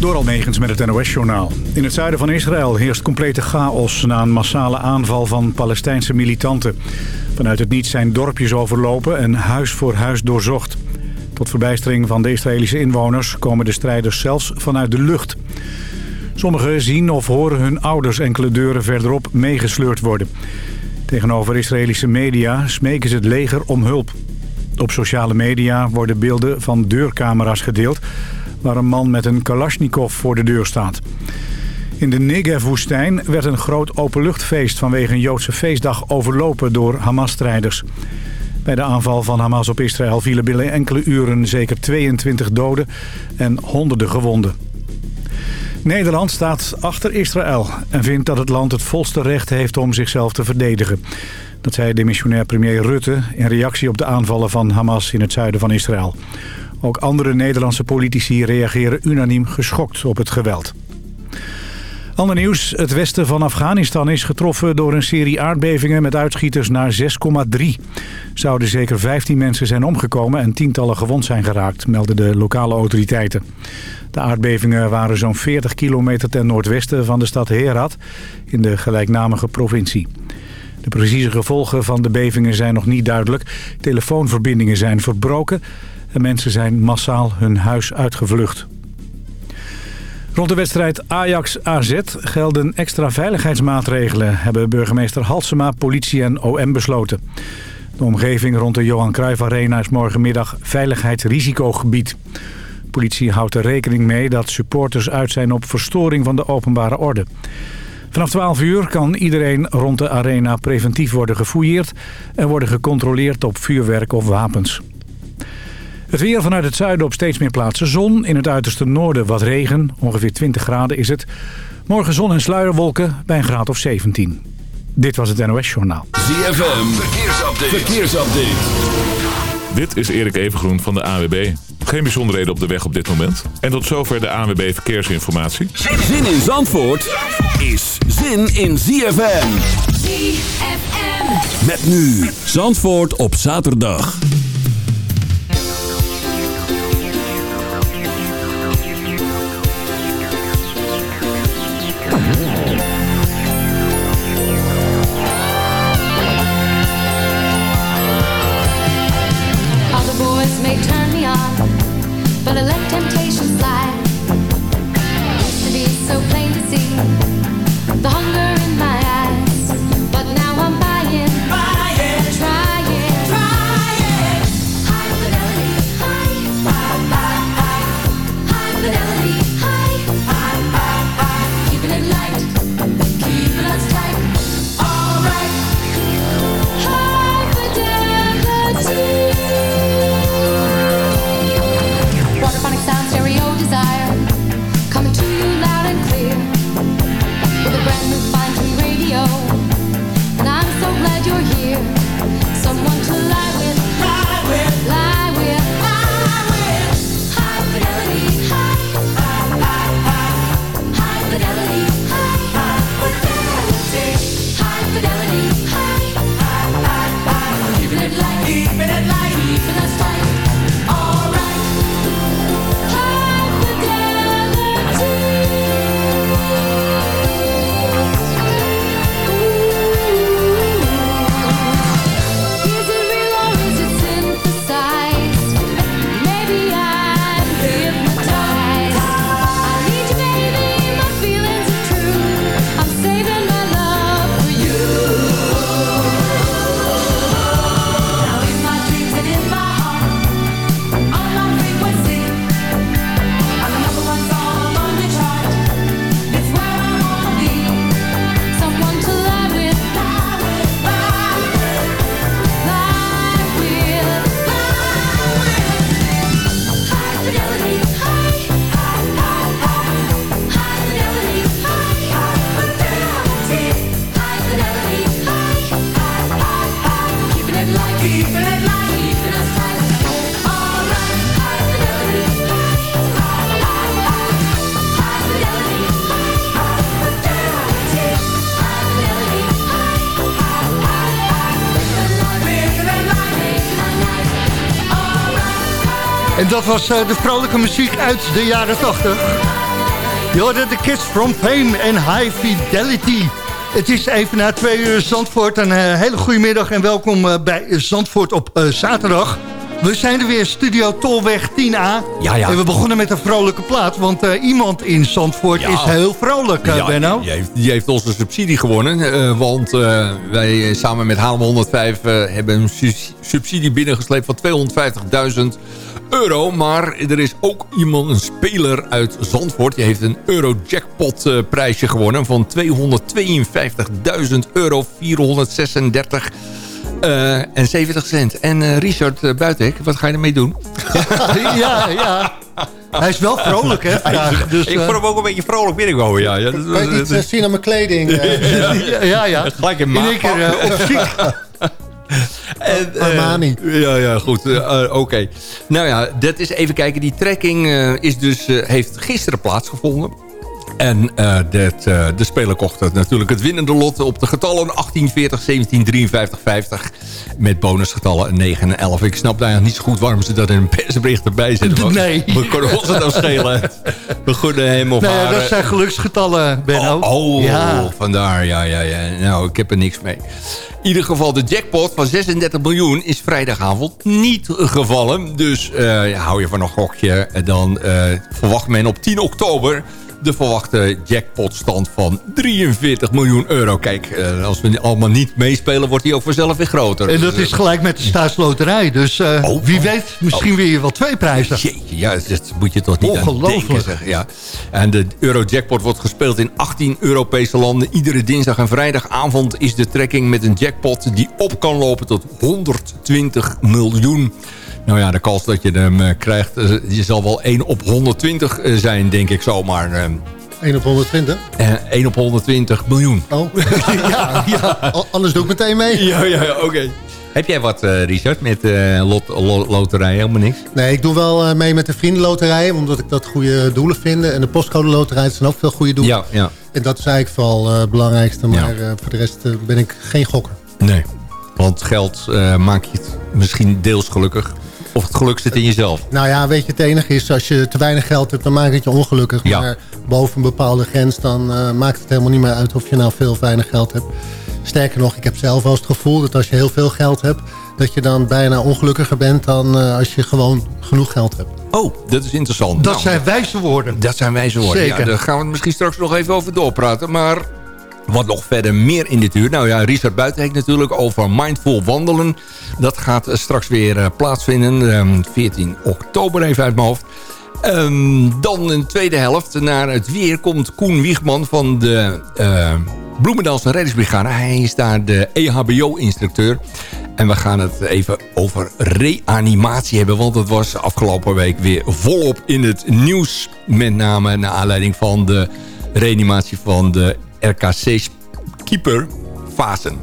Door Almegens met het NOS-journaal. In het zuiden van Israël heerst complete chaos na een massale aanval van Palestijnse militanten. Vanuit het niets zijn dorpjes overlopen en huis voor huis doorzocht. Tot verbijstering van de Israëlische inwoners komen de strijders zelfs vanuit de lucht. Sommigen zien of horen hun ouders enkele deuren verderop meegesleurd worden. Tegenover Israëlische media smeken ze het leger om hulp. Op sociale media worden beelden van deurcamera's gedeeld... waar een man met een kalasjnikov voor de deur staat. In de Negev-woestijn werd een groot openluchtfeest... vanwege een Joodse feestdag overlopen door Hamas-strijders. Bij de aanval van Hamas op Israël vielen binnen enkele uren zeker 22 doden en honderden gewonden. Nederland staat achter Israël en vindt dat het land het volste recht heeft om zichzelf te verdedigen. Dat zei demissionair premier Rutte in reactie op de aanvallen van Hamas in het zuiden van Israël. Ook andere Nederlandse politici reageren unaniem geschokt op het geweld. Ander nieuws. Het westen van Afghanistan is getroffen door een serie aardbevingen met uitschieters naar 6,3. Zouden zeker 15 mensen zijn omgekomen en tientallen gewond zijn geraakt, melden de lokale autoriteiten. De aardbevingen waren zo'n 40 kilometer ten noordwesten van de stad Herat in de gelijknamige provincie. De precieze gevolgen van de bevingen zijn nog niet duidelijk. Telefoonverbindingen zijn verbroken en mensen zijn massaal hun huis uitgevlucht. Rond de wedstrijd Ajax-AZ gelden extra veiligheidsmaatregelen... hebben burgemeester Halsema, politie en OM besloten. De omgeving rond de Johan Cruijff Arena is morgenmiddag veiligheidsrisicogebied. Politie houdt er rekening mee dat supporters uit zijn op verstoring van de openbare orde. Vanaf 12 uur kan iedereen rond de arena preventief worden gefouilleerd... en worden gecontroleerd op vuurwerk of wapens. Het weer vanuit het zuiden op steeds meer plaatsen zon. In het uiterste noorden wat regen. Ongeveer 20 graden is het. Morgen zon en sluierwolken bij een graad of 17. Dit was het NOS Journaal. ZFM, verkeersupdate. verkeersupdate. Dit is Erik Evengroen van de AWB. Geen bijzonderheden op de weg op dit moment. En tot zover de ANWB Verkeersinformatie. Zin in Zandvoort is zin in ZFM. ZFM. Met nu Zandvoort op zaterdag. Mm-hmm. Dat was eh, de vrolijke muziek uit de jaren 80. Je hoorde de Kids from Fame en High Fidelity. Het is even na twee uur Zandvoort. Een eh, hele goede middag en welkom eh, bij Zandvoort op zaterdag. We zijn er weer, Studio Tolweg 10A. Ja, ja. En we begonnen met een vrolijke plaat, want iemand in Zandvoort Ja. is heel vrolijk, eh, Ja, Benno. Die heeft, die heeft onze subsidie gewonnen. want wij samen met Haarlem 105 eh, hebben een su- subsidie binnengesleept van 250.000 euro. Maar er is ook iemand, een speler uit Zandvoort. Die heeft een Eurojackpot eh, prijsje gewonnen van 252.000 euro 436 eh, en 70 cent. En eh, Richard uh, Buitek, wat ga je ermee doen? ja, ja. Hij is wel vrolijk, hè, vandaag. Dus, ik vond hem ook een beetje vrolijk binnenkomen. Ja, ja, dat, Kan je iets zien aan mijn kleding? ja, ja, ja. Gelijk in In één keer op ziek. En, eh, Armani. ja, ja, goed. eh, eh, Oké. Nou ja, dat is even kijken. Die trekking is dus, heeft gisteren plaatsgevonden. En dat, eh, de speler kocht het natuurlijk het winnende lot op de getallen 18, 40, 17, 53, 50. Met bonusgetallen 9 en 11. Ik snap eigenlijk niet zo goed waarom ze dat in een persbericht erbij zetten. Nee. We kunnen ons het nou schelen. We gunnen hem of Nee, haar... dat eh, zijn geluksgetallen, Benno. Oh, oh, Ja. vandaar. Ja, ja, ja. Nou, ik heb er niks mee. In ieder geval, de jackpot van 36 miljoen is vrijdagavond niet gevallen. Dus hou je van een gokje. Dan verwacht men op 10 oktober de verwachte jackpotstand van 43 miljoen euro. Kijk, eh, als we allemaal niet meespelen, wordt die ook vanzelf weer groter. En dat is gelijk met de staatsloterij. Dus eh, Oh, wie oh. weet, misschien weer wel twee prijzen. Jeetje, ja, dat moet je toch niet Ongelooflijk. denken. Zeg. Ja. En de Eurojackpot wordt gespeeld in 18 Europese landen. Iedere dinsdag en vrijdagavond is de trekking met een jackpot... die op kan lopen tot 120 miljoen. Nou ja, de kans dat je hem eh, krijgt... eh, je zal wel 1 op 120 eh, zijn, denk ik zomaar. eh 1 op 120. eh, 1 op 120 miljoen. Oh, ja, ja. Anders doe ik meteen mee. Ja, ja, ja oké. Heb jij wat, Richard, met eh lot, lo- loterij? Helemaal niks? Nee, ik doe wel mee met de vriendenloterijen, omdat ik dat goede doelen vind. En de postcode loterij zijn ook veel goede doelen. Ja, ja. En dat is eigenlijk vooral het belangrijkste. Maar Ja. voor de rest ben ik geen gokker. Nee. Want geld maakt je het misschien deels gelukkig. Of het geluk zit in jezelf. Nou ja, weet je, het enige is, als je te weinig geld hebt, dan maakt het je ongelukkig. Ja. Maar boven een bepaalde grens, dan eh, maakt het helemaal niet meer uit of je nou veel of weinig geld hebt. Sterker nog, ik heb zelf wel eens het gevoel dat als je heel veel geld hebt, dat je dan bijna ongelukkiger bent dan eh, als je gewoon genoeg geld hebt. Oh, dat is interessant. Dat Nou, zijn wijze woorden. dat zijn wijze woorden. Zeker. Ja, daar gaan we het misschien straks nog even over doorpraten. Maar wat nog verder meer in dit uur. Nou ja, Richard Buitenhek natuurlijk over mindful wandelen. Dat gaat straks weer eh, plaatsvinden. ehm, 14 oktober even uit mijn hoofd. Ehm, dan een tweede helft. Naar het weer komt Koen Wiegman van de eh Bloemendaalse Reddingsbrigade. Hij is daar de EHBO-instructeur. En we gaan het even over reanimatie hebben. Want het was afgelopen week weer volop in het nieuws. Met name naar aanleiding van de reanimatie van de RKC-keeper Fasen.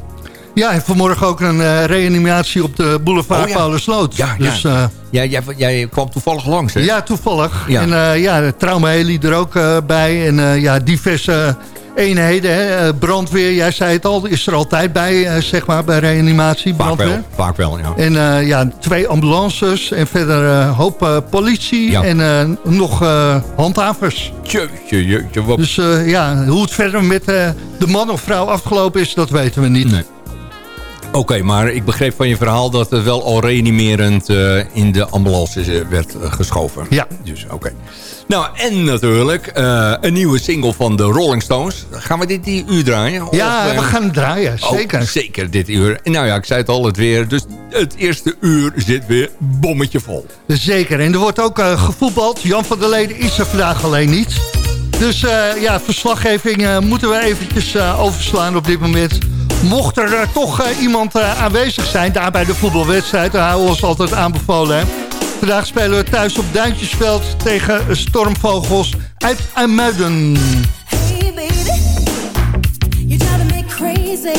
Ja, en vanmorgen ook een eh, reanimatie op de boulevard Oh ja. Paulusloot. Ja, dus, ja. eh, Ja, jij, jij kwam toevallig langs, hè? ja, toevallig. Ja. En eh, ja, de traumaheli er ook eh, bij. En eh, ja, diverse eenheden. Hè. Eh, brandweer, jij zei het al, is er altijd bij, eh, zeg maar, bij reanimatie. Vaak Brandweer. wel, vaak wel, ja. En eh, ja, twee ambulances en verder een hoop politie Ja. en nog handhavers. Jeetje, jeetje, wat... Dus ja, hoe het verder met de man of vrouw afgelopen is, dat weten we niet. Nee. Oké, maar ik begreep van je verhaal dat het wel al reanimerend eh, in de ambulance eh, werd eh, geschoven. Ja. Dus oké. Nou, en natuurlijk een nieuwe single van de Rolling Stones. Gaan we dit die uur draaien? Ja, Of, we gaan het draaien, oh, zeker. zeker dit uur. Nou ja, ik zei het al, het weer. Dus het eerste uur zit weer bommetje vol. Zeker, en er wordt ook gevoetbald. Jan van der Leden is er vandaag alleen niet. Dus ja, verslaggeving moeten we eventjes overslaan op dit moment. Mocht er eh, toch eh, iemand eh, aanwezig zijn, daar bij de voetbalwedstrijd... dan houden we ons altijd aanbevolen. Vandaag spelen we thuis op Duintjesveld tegen Stormvogels uit IJmuiden. Hey baby, you drive me crazy.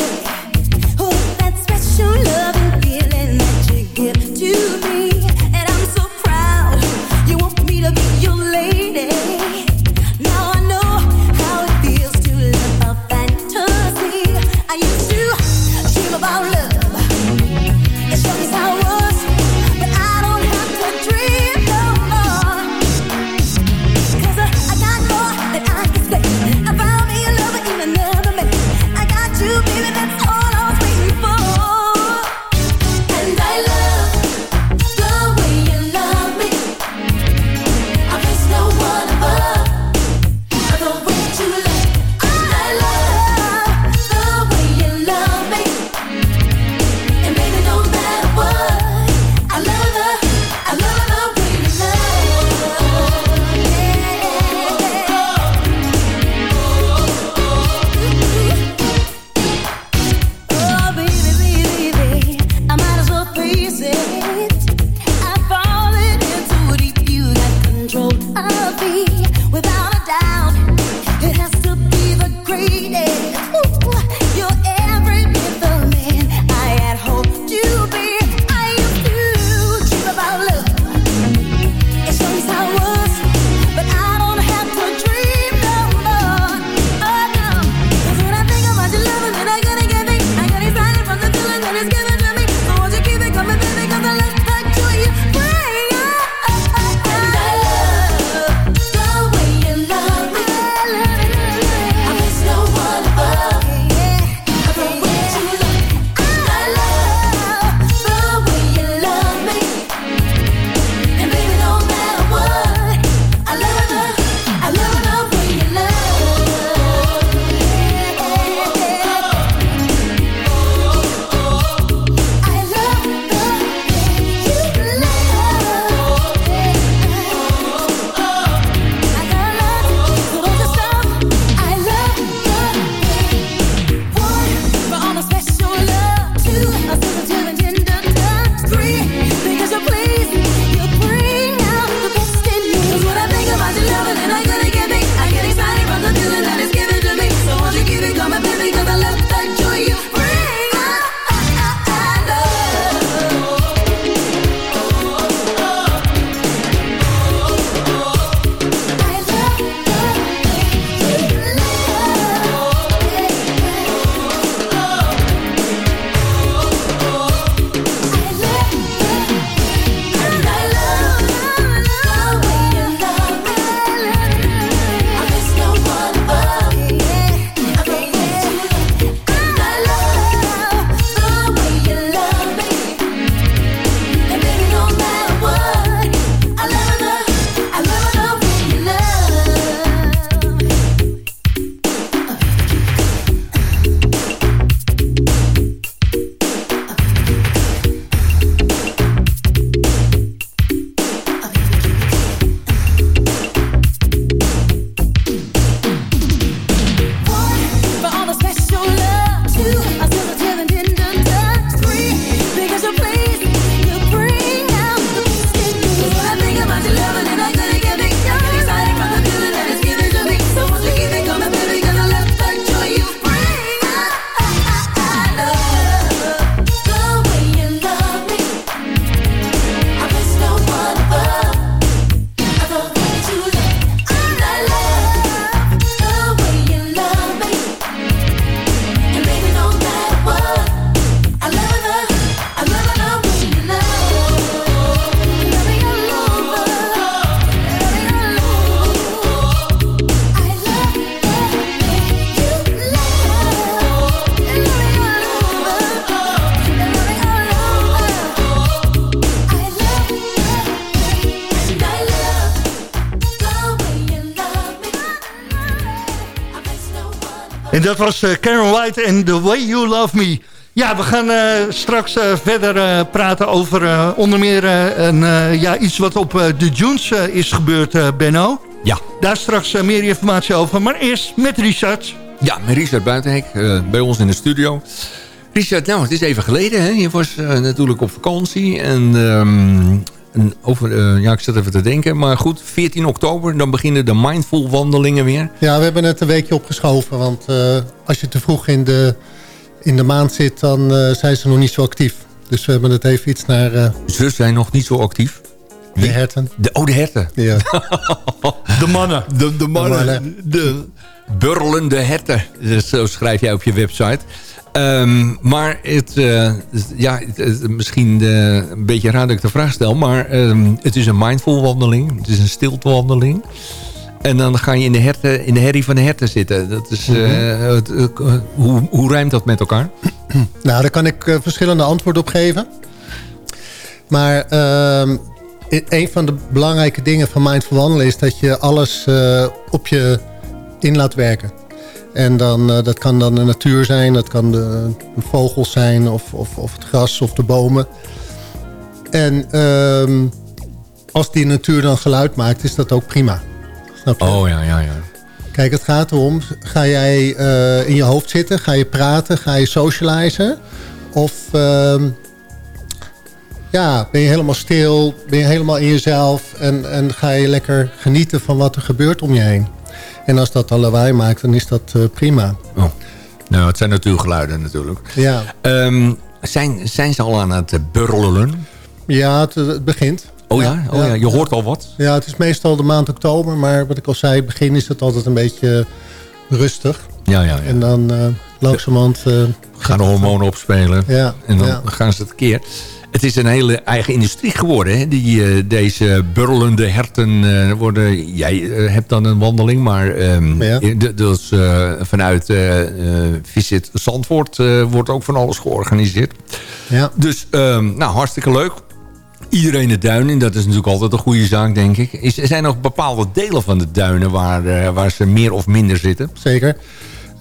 Dat was eh, Karen White en The Way You Love Me. Ja, we gaan eh, straks eh, verder praten over onder meer een, ja, iets wat op de Junes eh, is gebeurd, Benno. Ja. Daar straks meer informatie over. Maar eerst met Richard. Ja, met Richard Buitenhek bij ons in de studio. Richard, nou, het is even geleden. Hè? Je was natuurlijk op vakantie. En, ehm, en over, eh, ja, ik zat even te denken. Maar goed, 14 oktober, dan beginnen de mindful wandelingen weer. Ja, we hebben het een weekje opgeschoven. Want eh, als je te vroeg in de, in de maand zit, dan eh, zijn ze nog niet zo actief. Dus we hebben het even iets naar eh, Ze zijn nog niet zo actief. de herten. De, oh, de herten. Ja. De mannen. De, de mannen. De mannen. De burlende herten. Zo schrijf jij op je website. Ehm, maar het, eh, ja, het- het- misschien eh, een beetje raar dat ik de vraag stel. Maar ehm, het is een mindful wandeling. Het is een stiltewandeling. En dan ga je in de, herten, in de herrie van de herten zitten. Dat is, eh, het- eh, hoe, hoe rijmt dat met elkaar? Nou, daar kan ik eh, verschillende antwoorden op geven. Maar ehm, een van de belangrijke dingen van mindful wandelen... is dat je alles eh, op je in laat werken. En dan, eh, dat kan dan de natuur zijn, dat kan de, de vogels zijn... Of, of, of het gras of de bomen. En ehm, als die natuur dan geluid maakt, is dat ook prima. Snap je? Oh ja, ja, ja. Kijk, het gaat erom, ga jij eh, in je hoofd zitten? Ga je praten? Ga je socializen? Of ehm, ja, ben je helemaal stil? Ben je helemaal in jezelf? En, en ga je lekker genieten van wat er gebeurt om je heen? En als dat al lawaai maakt, dan is dat eh, prima. Oh. Nou, het zijn natuurgeluiden natuurlijk. Ja, Ehm, zijn, zijn ze al aan het burrelen? ja het, het begint. Oh ja? Oh ja, je hoort al wat? Ja, het is meestal de maand oktober. Maar wat ik al zei, begin is het altijd een beetje rustig. Ja, ja, ja. En dan eh langzamerhand... eh, gaan de hormonen opspelen. Ja, En dan ja. gaan ze het keer. Het is een hele eigen industrie geworden. Hè? Die, eh, deze burlende herten eh, worden... Jij eh, hebt dan een wandeling, maar Ja. de- dus, vanuit eh, Visit Zandvoort wordt ook van alles georganiseerd. ja. Dus ehm, nou, hartstikke leuk. Iedereen de duinen, dat is natuurlijk altijd een goede zaak, denk ik. Is, er zijn nog bepaalde delen van de duinen waar, waar ze meer of minder zitten? zeker.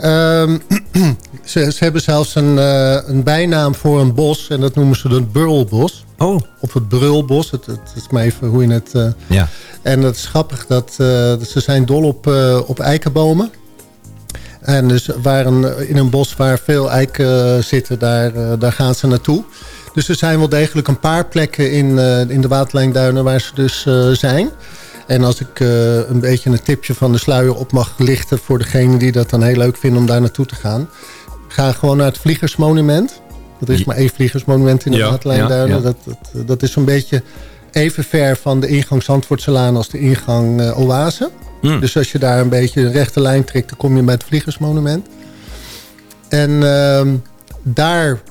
Ehm, ze, ze hebben zelfs een, eh, een bijnaam voor een bos. En dat noemen ze het Burlbos. Oh. Of het Brulbos. Het, het is maar even hoe je het... eh, Ja. en dat is grappig. Dat, eh, ze zijn dol op, op eikenbomen. En dus waar een, in een bos waar veel eiken zitten, daar, daar gaan ze naartoe. Dus er zijn wel degelijk een paar plekken in, in de Waterlijnduinen waar ze dus zijn. En als ik eh, een beetje een tipje van de sluier op mag lichten... voor degene die dat dan heel leuk vinden om daar naartoe te gaan... ga gewoon naar het Vliegersmonument. Er is maar één Vliegersmonument in de Ja, Waterlijnduinen. ja, ja. Dat, dat, dat is een beetje even ver van de ingang Zandvoortselaan... als de ingang eh, Oase. Hmm. Dus als je daar een beetje een rechte lijn trekt... dan kom je bij het Vliegersmonument. En ehm, daar,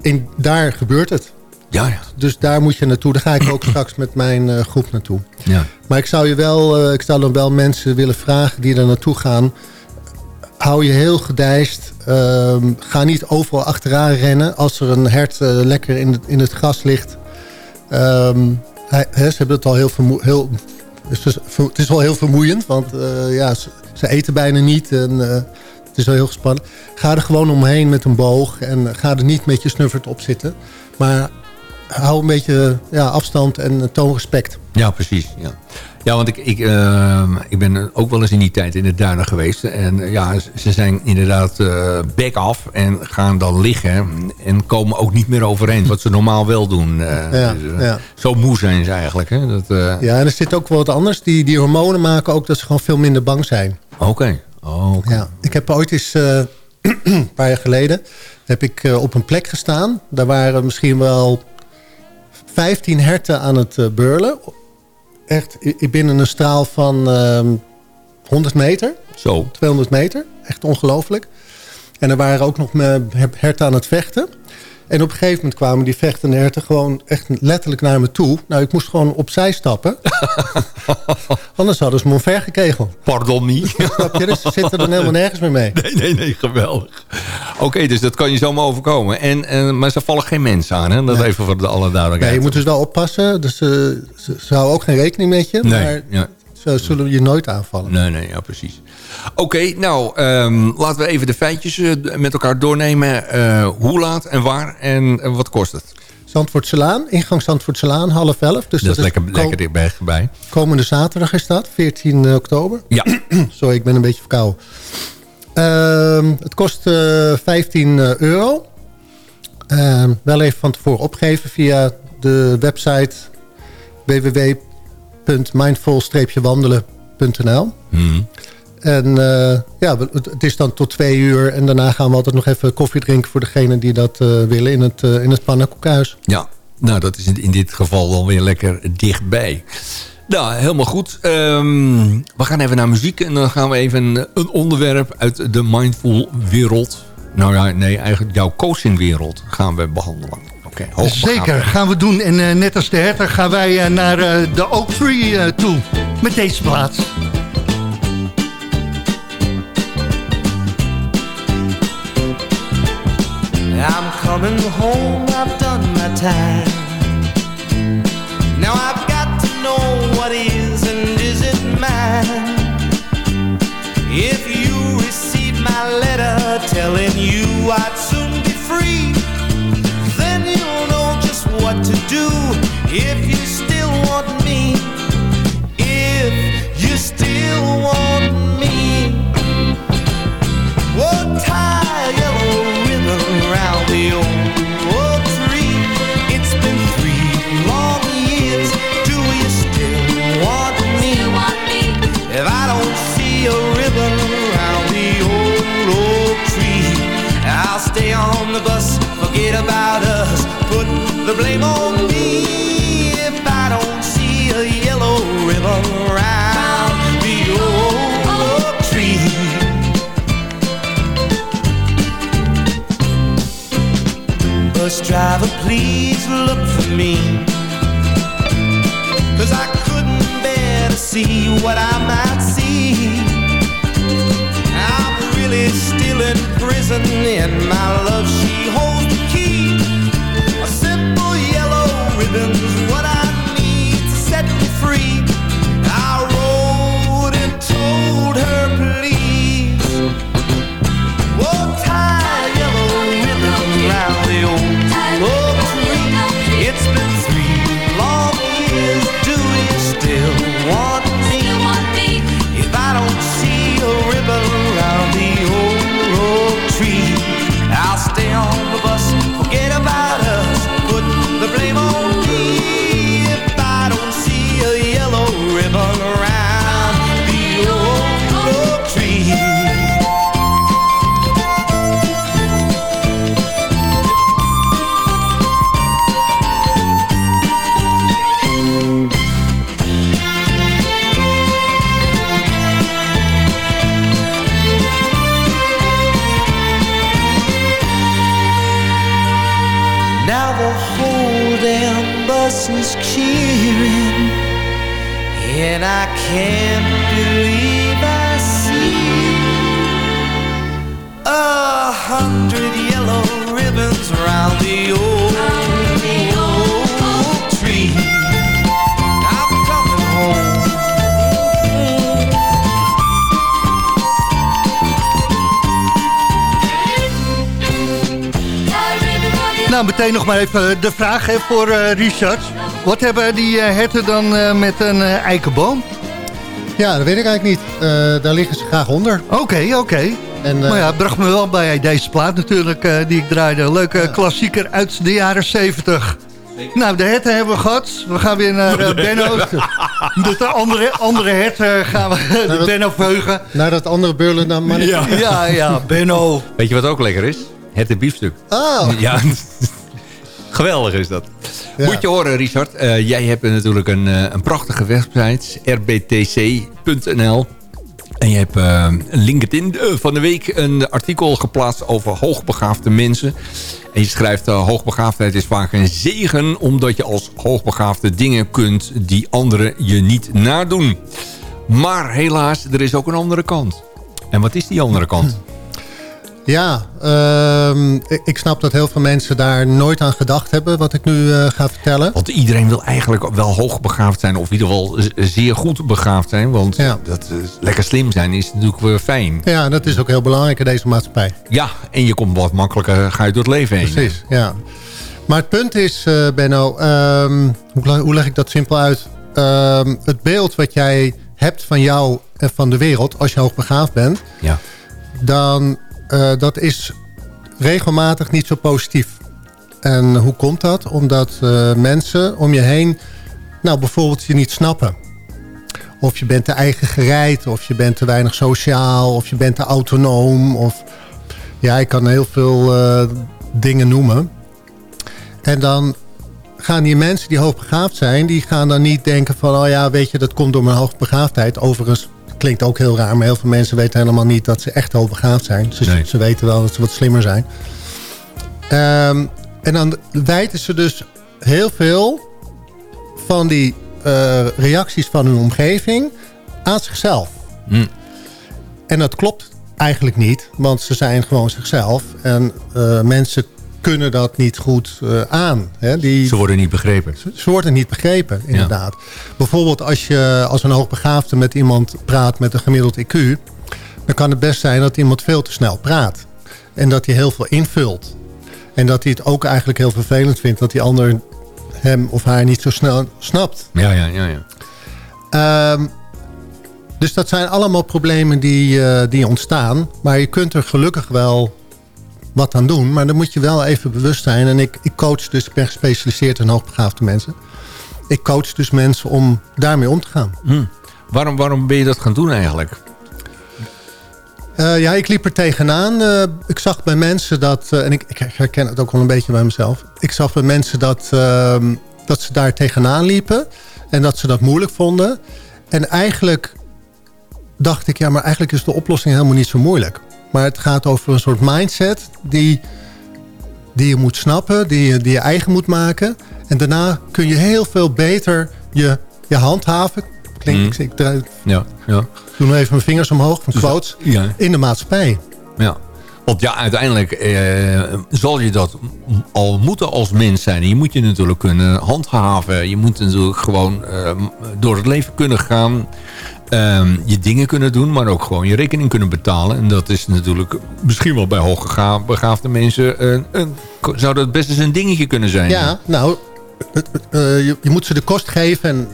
in, daar gebeurt het. Ja, ja. Dus daar moet je naartoe. Daar ga ik ook straks met mijn eh, groep naartoe. ja. Maar ik zou je wel, eh, ik zou dan wel mensen willen vragen die er naartoe gaan. Hou je heel gedijst. Ehm, ga niet overal achteraan rennen. Als er een hert eh, lekker in het, in het gras ligt. Ehm, hij, hè, ze hebben het al heel, heel het is, wel heel vermoeiend. Want ja, ze, ze eten bijna niet. En, het is wel heel gespannen. Ga er gewoon omheen met een boog. En ga er niet met je snuffert op zitten. Maar hou een beetje ja, afstand en toon respect. Ja, precies. Ja, ja want ik, ik, eh, ik ben ook wel eens in die tijd in de duinen geweest. En eh, ja, ze zijn inderdaad eh back af en gaan dan liggen. En komen ook niet meer overeind, wat ze normaal wel doen. Ja, Dus, ja. Zo moe zijn ze eigenlijk. Hè? Dat, Ja, en er zit ook wel wat anders. Die, die hormonen maken ook dat ze gewoon veel minder bang zijn. Oké. Oh. Ja. Ik heb ooit eens, een paar jaar geleden... heb ik op een plek gestaan. Daar waren misschien wel 15 herten aan het eh, beurlen. Echt binnen een straal van ehm 100 meter, Zo. 200 meter. Echt ongelooflijk. En er waren ook nog me- herten aan het vechten. En op een gegeven moment kwamen die vechtende herten gewoon echt letterlijk naar me toe. Nou, ik moest gewoon opzij stappen. Anders hadden ze me omver gekegeld. Pardon. Snap je? Dus ze zitten er helemaal nergens meer mee. Nee, nee, nee, geweldig. Oké, dus dat kan je zomaar overkomen. En, en, maar ze vallen geen mensen aan, hè? Dat even voor de alle Nee, duidelijkheid. je moet dus wel oppassen. Dus eh, ze, ze houden ook geen rekening met je. Nee, Maar ja. ze zullen je nooit aanvallen. Nee, nee, ja, precies. Oké, nou, ehm, laten we even de feitjes eh, met elkaar doornemen. Eh, hoe laat en waar en eh, wat kost het? Zandvoortselaan, ingang Zandvoortselaan, half elf. Dus dat, is lekker, lekker dichtbij. bij. Komende zaterdag is dat, 14 oktober. Ja, Sorry, ik ben een beetje verkouden. Ehm, het kost eh, 15 euro. Ehm, wel even van tevoren opgeven via de website www.mindful-wandelen.nl Mhm. En eh, ja, het, is dan tot twee uur. En daarna gaan we altijd nog even koffie drinken... voor degenen die dat eh, willen in het, uh, in het pannenkoekhuis. ja. Nou, dat is in- in dit geval dan weer lekker dichtbij. Nou, helemaal goed. Ehm, we gaan even naar muziek en dan gaan we even een onderwerp uit de mindful wereld. Nou ja, nee, eigenlijk jouw coaching wereld gaan we behandelen. Oké, hoogbegaafd. Zeker, gaan we doen. En eh, net als de herter gaan wij eh, naar eh, de Oak Tree toe. Met deze plaats. I'm coming home, I've done my time. Now I've telling you I'd soon be free, then you'll know just what to do if you me. Cause I couldn't bear to see what I might see. I'm really still in prison, and my love, she holds and I can't believe Nou, meteen nog maar even de vraag hè, voor eh, Richard. Wat hebben die eh, herten dan eh, met een eh, eikenboom? Ja, dat weet ik eigenlijk niet. Eh, daar liggen ze graag onder. Oké, oké. En, eh, Maar ja, het bracht me wel bij deze plaat natuurlijk eh, die ik draaide. Leuke klassieker uit de jaren 70. Nou, de herten hebben we gehad. We gaan weer naar eh, Benno. De, de andere, andere herten gaan we de dat- Benno veugen. Naar dat andere beurlen naar mannetje. Ja, ja, ja, Benno. Weet je wat ook lekker is? Het biefstuk. Oh, Ja, geweldig is dat. Ja. Moet je horen, Richard. Eh, jij hebt natuurlijk een, eh, een prachtige website, rbtc.nl. En je hebt eh, LinkedIn van de week een artikel geplaatst over hoogbegaafde mensen. En je schrijft, uh, hoogbegaafdheid is vaak een zegen... omdat je als hoogbegaafde dingen kunt die anderen je niet nadoen. Maar helaas, er is ook een andere kant. En wat is die andere kant? Ja, ehm, ik, ik snap dat heel veel mensen daar nooit aan gedacht hebben... wat ik nu eh, ga vertellen. Want iedereen wil eigenlijk wel hoogbegaafd zijn. Of in ieder geval zeer goed begaafd zijn. Want Ja. dat, eh, lekker slim zijn is natuurlijk weer fijn. Ja, dat is ook heel belangrijk in deze maatschappij. Ja, en je komt wat makkelijker ga je door het leven heen. Precies, ja. Maar het punt is, eh, Benno, ehm, hoe, hoe leg ik dat simpel uit? Ehm, het beeld wat jij hebt van jou en van de wereld, als je hoogbegaafd bent... Ja. dan eh, dat is regelmatig niet zo positief. En hoe komt dat? Omdat eh, mensen om je heen, nou bijvoorbeeld je niet snappen. Of je bent te eigen gereid, of je bent te weinig sociaal, of je bent te autonoom. Of ja, ik kan heel veel eh, dingen noemen. En dan gaan die mensen die hoogbegaafd zijn... die gaan dan niet denken van... oh ja, weet je, dat komt door mijn hoogbegaafdheid. Overigens klinkt ook heel raar... maar heel veel mensen weten helemaal niet dat ze echt hoogbegaafd zijn. Ze, Nee. ze weten wel dat ze wat slimmer zijn. Ehm, en dan wijten ze dus heel veel... van die eh, reacties van hun omgeving aan zichzelf. Hm. En dat klopt eigenlijk niet, want ze zijn gewoon zichzelf. En eh, mensen kunnen dat niet goed eh, aan. Hè? Die, Ze worden niet begrepen. ze worden niet begrepen, inderdaad. Bijvoorbeeld als je als een hoogbegaafde met iemand praat met een gemiddeld IQ... dan kan het best zijn dat iemand veel te snel praat. En dat hij heel veel invult. En dat hij het ook eigenlijk heel vervelend vindt... dat die ander hem of haar niet zo snel snapt. Ja, ja, ja. ja. Ehm, dus dat zijn allemaal problemen die, eh, die ontstaan. Maar je kunt er gelukkig wel wat aan doen. Maar dan moet je wel even bewust zijn. En ik, ik coach dus, ik ben gespecialiseerd in hoogbegaafde mensen. Ik coach dus mensen om daarmee om te gaan. Hm. Waarom, waarom ben je dat gaan doen eigenlijk? Eh, ja, ik liep er tegenaan. Eh, ik zag bij mensen dat... eh, en ik, ik herken het ook wel een beetje bij mezelf. Ik zag bij mensen dat, ehm, dat ze daar tegenaan liepen. En dat ze dat moeilijk vonden. En eigenlijk dacht ik... Ja, maar eigenlijk is de oplossing helemaal niet zo moeilijk. Maar het gaat over een soort mindset... die, die je moet snappen. Die je, die je eigen moet maken. En daarna kun je heel veel beter je, je handhaven. Klinkt, Mm. ik, ik Ja, ja. doe nog even mijn vingers omhoog van quotes. ja. In de maatschappij. Ja. Want ja, uiteindelijk eh, zal je dat al moeten als mens zijn. Je moet je natuurlijk kunnen handhaven. Je moet natuurlijk gewoon eh, door het leven kunnen gaan. Ehm, je dingen kunnen doen, maar ook gewoon je rekening kunnen betalen. En dat is natuurlijk misschien wel bij hoogbegaafde mensen... eh, een, zou dat best eens een dingetje kunnen zijn. Ja, nou, eh, je, je moet ze de kost geven. En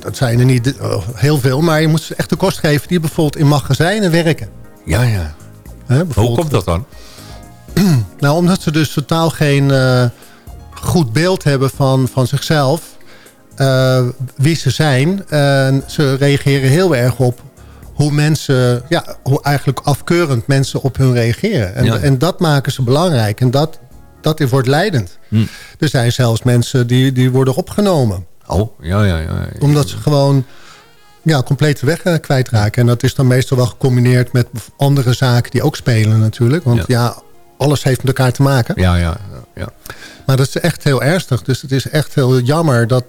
dat zijn er niet eh, heel veel. Maar je moet ze echt de kost geven die bijvoorbeeld in magazijnen werken. ja. ja. Hoe komt dat dan? Nou, omdat ze dus totaal geen goed beeld hebben van, van zichzelf. Eh, wie ze zijn. En ze reageren heel erg op hoe mensen... Ja, hoe eigenlijk afkeurend mensen op hun reageren. En, Ja. en dat maken ze belangrijk. En dat, dat wordt leidend. Hm. Er zijn zelfs mensen die, die worden opgenomen. Oh, ja, ja, ja. ja. Omdat ze gewoon ja, compleet de weg eh, kwijtraken. En dat is dan meestal wel gecombineerd met andere zaken die ook spelen natuurlijk. Want Ja. ja, alles heeft met elkaar te maken. Ja, ja, ja. Maar dat is echt heel ernstig. Dus het is echt heel jammer dat,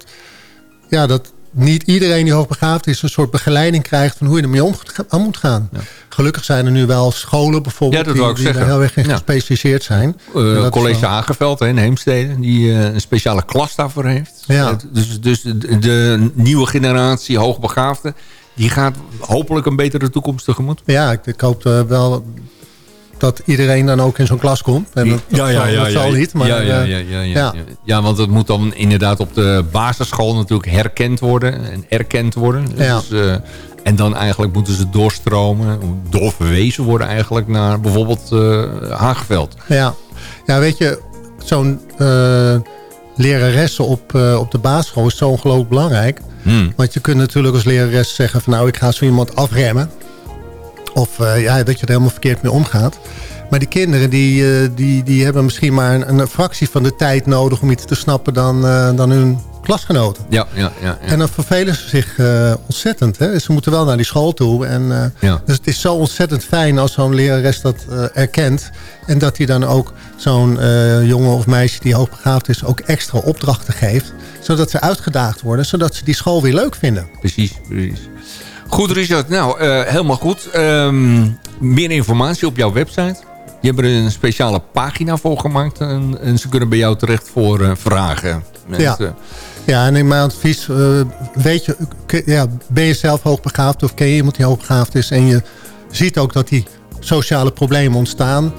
ja, dat niet iedereen die hoogbegaafd is... een soort begeleiding krijgt van hoe je ermee om aan moet gaan. Gelukkig zijn er nu wel scholen bijvoorbeeld... Ja, dat die, daar heel erg in Ja. gespecialiseerd zijn. Is college wel- Hagenveld hè, in Heemstede, die eh, een speciale klas daarvoor heeft. Ja. Eh, Dus, dus de, de nieuwe generatie hoogbegaafden, die gaat hopelijk een betere toekomst tegemoet. Ja, ik, ik hoop eh, wel dat iedereen dan ook in zo'n klas komt. En dat, dat zal, dat zal niet, maar... ja, ja, eh, ja, ja, ja, ja. ja. Ja, want het moet dan inderdaad op de basisschool natuurlijk herkend worden en erkend worden. Ja. Dus, eh, en dan eigenlijk moeten ze doorstromen, doorverwezen worden eigenlijk naar bijvoorbeeld eh Haagveld. Ja, ja weet je, zo'n leraressen op, op de basisschool is zo ongelooflijk belangrijk. Hmm. Want je kunt natuurlijk als lerares zeggen van nou, ik ga zo iemand afremmen. Of eh, ja, dat je er helemaal verkeerd mee omgaat. Maar die kinderen die, eh, die, die hebben misschien maar een, een fractie van de tijd nodig om iets te snappen dan, eh, dan hun klasgenoten. Ja, ja, ja. ja. En dan vervelen ze zich ontzettend. Hè? Ze moeten wel naar die school toe. En, Ja. Dus het is zo ontzettend fijn als zo'n lerares dat erkent. En dat hij dan ook zo'n jongen of meisje die hoogbegaafd is... ook extra opdrachten geeft. Zodat ze uitgedaagd worden. Zodat ze die school weer leuk vinden. Precies, precies. Goed, Richard. Nou, eh, helemaal goed. Ehm, meer informatie op jouw website. Die hebben er een speciale pagina voor gemaakt. En, en ze kunnen bij jou terecht voor eh, vragen. Met, Ja. eh, Ja, en in mijn advies, eh, weet je, ja, ben je zelf hoogbegaafd of ken je iemand die hoogbegaafd is... en je ziet ook dat die sociale problemen ontstaan...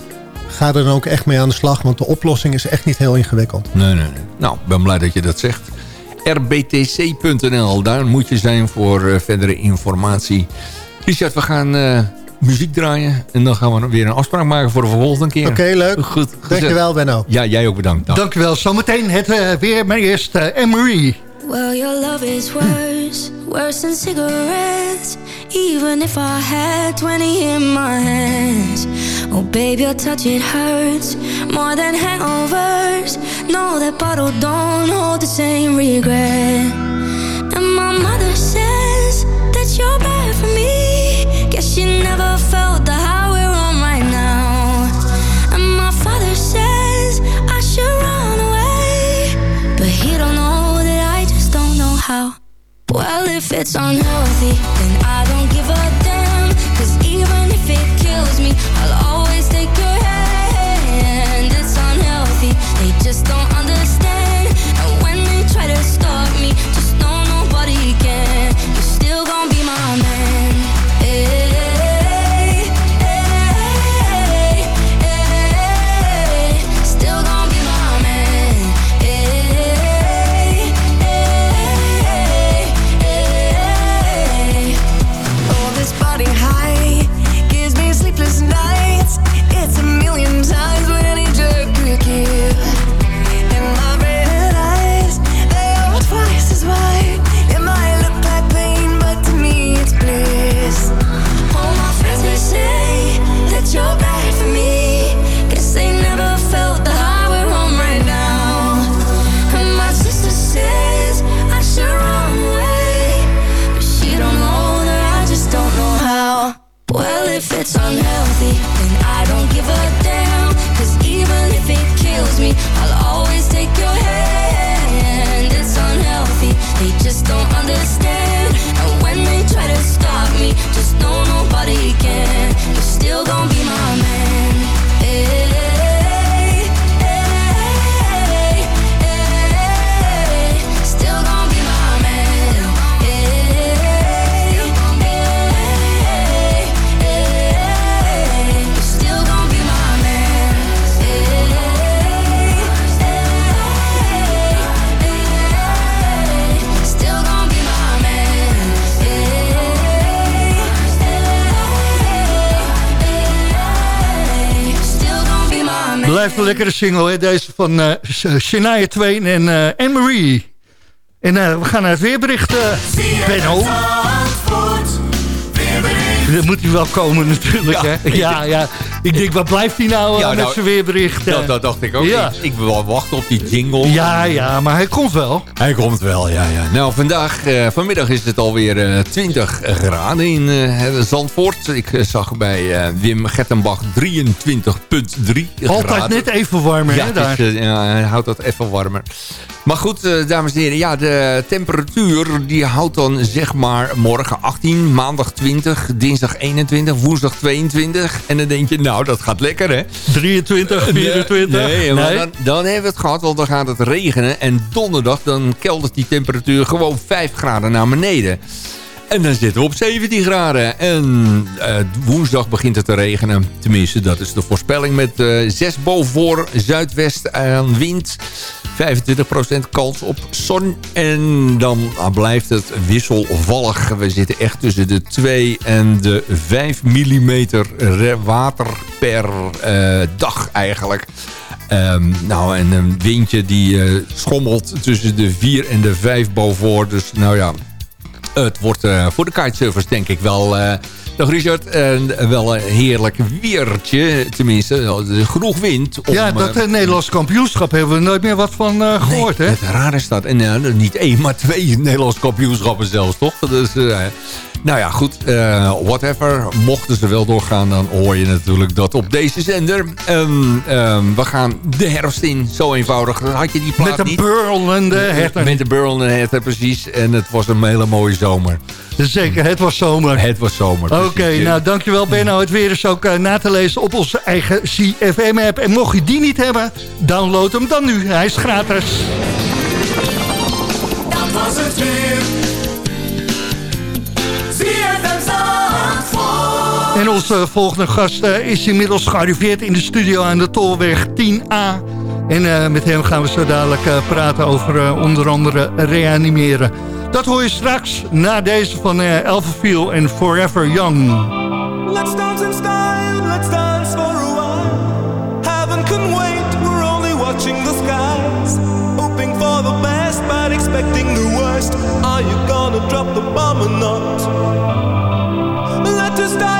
ga er dan ook echt mee aan de slag, want de oplossing is echt niet heel ingewikkeld. Nee, nee, nee. Nou, ik ben blij dat je dat zegt. rbtc.nl, daar moet je zijn voor eh, verdere informatie. Richard, we gaan eh, muziek draaien. En dan gaan we weer een afspraak maken voor de volgende keer. Oké, leuk. Goed. Dankjewel, Benno. Ja, jij ook bedankt. Dag. Dankjewel. Zometeen het eh, weer, maar eerst eh, Anne-Marie. Well, your love is worse, worse than cigarettes. Even if I had 20 in my hands. Oh, baby, your touch, it hurts more than hangovers. No, that bottle don't hold the same regret. And my mother says that you're Well, if it's unhealthy, then lekkere single, hè? deze van eh Sh- Shania Twain en eh Anne-Marie. En eh, we gaan naar het weerbericht, eh Benno. Dat moet hij wel komen natuurlijk, Ja, hè? Ja, ja. Ik denk, wat blijft hij nou eh, Ja, met nou, zijn weerbericht? eh? Dat, dat dacht ik ook. Ja. Ik, ik wachten op die jingle. Ja, ja, maar hij komt wel. Hij komt wel, ja, ja. Nou, vandaag, eh, vanmiddag is het alweer eh 20 graden in eh, Zandvoort. Ik zag bij Wim Gettenbach 23,3 Altijd graden. net even warmer, ja, hè, daar. is, ja, hij houdt dat even warmer. Maar goed, dames en heren. Ja, de temperatuur die houdt dan zeg maar morgen 18, maandag 20, dinsdag 21, woensdag 22. En dan denk je, nou, dat gaat lekker, hè? 23, 24. Nee, nee, maar Dan, dan hebben we het gehad, want dan gaat het regenen. En donderdag dan keldert die temperatuur gewoon 5 graden naar beneden. En dan zitten we op 17 graden. En eh, woensdag begint het te regenen. Tenminste, dat is de voorspelling met eh 6 boven voor zuidwest aan wind. 25% kans op zon. En dan blijft het wisselvallig. We zitten echt tussen de 2 en de 5 mm water per eh, dag eigenlijk. Ehm, nou, en een windje die schommelt tussen de 4 en de 5 boven. Dus nou ja, het wordt eh, voor de kitesurfers denk ik wel... eh Dag Richard, en wel een heerlijk weertje. Tenminste, eh, genoeg wind. Om, Ja, dat eh, eh, Nederlands kampioenschap hebben we nooit meer wat van eh, gehoord, hè? het raar is dat. En eh, niet één, maar twee Nederlands kampioenschappen zelfs, toch? Eh, Nou ja, goed. eh, whatever. Mochten ze wel doorgaan, dan hoor je natuurlijk dat op deze zender. Ehm, ehm, we gaan de herfst in. Zo eenvoudig. Dan had je die plaat Met de niet. Burl en de herten. Met de Burl en de herten, precies. En het was een hele mooie zomer. Zeker, het was zomer. Het was zomer. Oké, nou dankjewel Benno. Het weer is ook eh, na te lezen op onze eigen CFM-app. En mocht je die niet hebben, download hem dan nu. Hij is gratis. Dat was het weer. En onze volgende gast eh, is inmiddels gearriveerd in de studio aan de Tolweg 10A. En eh, met hem gaan we zo dadelijk eh, praten over onder andere reanimeren. Dat hoor je straks na deze van uh, en Forever Young. Let's dance in style, let's dance for a while. Heaven can wait, we're only watching the skies. Hoping for the best, but expecting the worst. Are you gonna drop the bomb or not? Let us die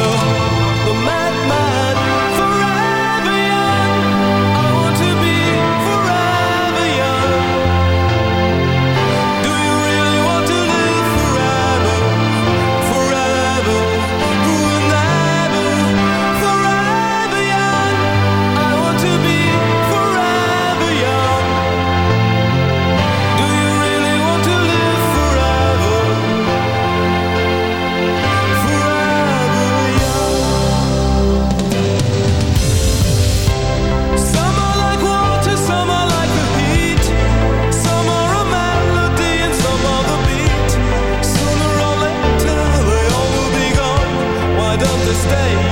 stay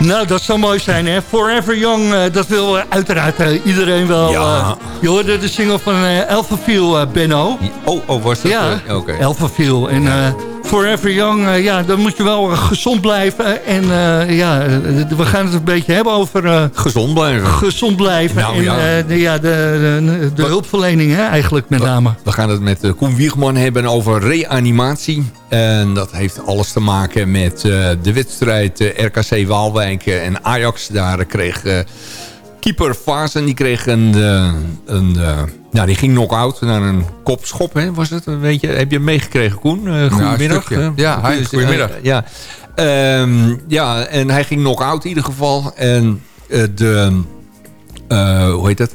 Nou, dat zou mooi zijn, hè? Forever Young, eh, dat wil eh, uiteraard eh, iedereen wel. Ja. je hoorde de single van eh, Benno. Oh, oh, was dat? Ja, Oké. Elfenviel. En eh, Forever Young, eh, ja, dan moet je wel gezond blijven. En eh, ja, we gaan het een beetje hebben over eh, Gezond blijven. gezond blijven. Nou, en ja. de, ja, de, de, de hulpverlening, hè, eigenlijk met name. We gaan het met Koen Wiegman hebben over reanimatie. En dat heeft alles te maken met de wedstrijd RKC Waalwijk en Ajax. Daar kreeg keeper Vazen, die kreeg een... eh, een nou, die ging knock-out naar een kopschop, hè, was het? Weet je, heb je hem meegekregen, Koen? Eh, goedemiddag. Eh, Ja, hi, goedemiddag. ja. Ja, en hij ging knock-out in ieder geval. En de... hoe heet het?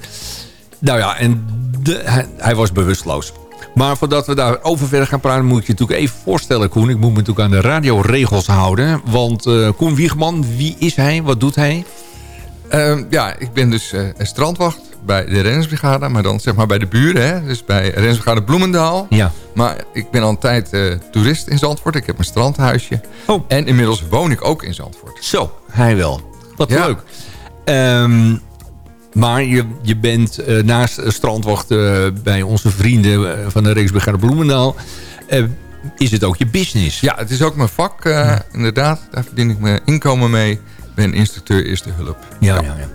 Nou ja, en de, hij, hij was bewusteloos. Maar voordat we daarover verder gaan praten... moet ik je natuurlijk even voorstellen, Koen. Ik moet me natuurlijk aan de radioregels houden. Want eh, Koen Wiegman, wie is hij? Wat doet hij? Ehm, ja, ik ben dus eh, strandwacht bij de Rennersbrigade. Maar dan zeg maar bij de buren. Hè? Dus bij Rennersbrigade Bloemendaal. Ja. Maar ik ben al een tijd eh, toerist in Zandvoort. Ik heb een strandhuisje. Oh. En inmiddels woon ik ook in Zandvoort. Zo, hij wel. Wat Ja. leuk. Ehm, maar je, je bent eh, naast strandwacht bij onze vrienden van de Rijksbrigade Bloemendaal... is het ook je business. Ja, het is ook mijn vak, inderdaad. Daar verdien ik mijn inkomen mee. Ik ben instructeur eerste hulp. Ja, ja, ja.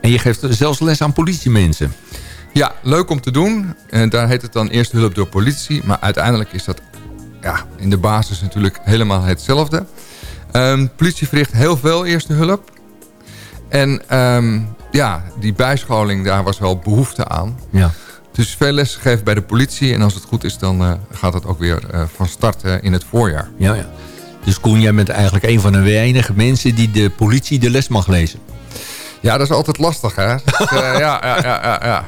En je geeft zelfs les aan politiemensen. Ja, leuk om te doen. En daar heet het dan eerste hulp door politie. Maar uiteindelijk is dat ja, in de basis natuurlijk helemaal hetzelfde. Ehm, politie verricht heel veel eerste hulp. En ehm, ja, die bijscholing, daar was wel behoefte aan. Ja. Dus veel lessen geven bij de politie. En als het goed is, dan eh, gaat het ook weer eh, van start in het voorjaar. Ja, ja. Dus Koen, jij bent eigenlijk een van de weinige mensen die de politie de les mag lezen. Ja, dat is altijd lastig, hè? Dus, eh, ja, ja, ja, ja,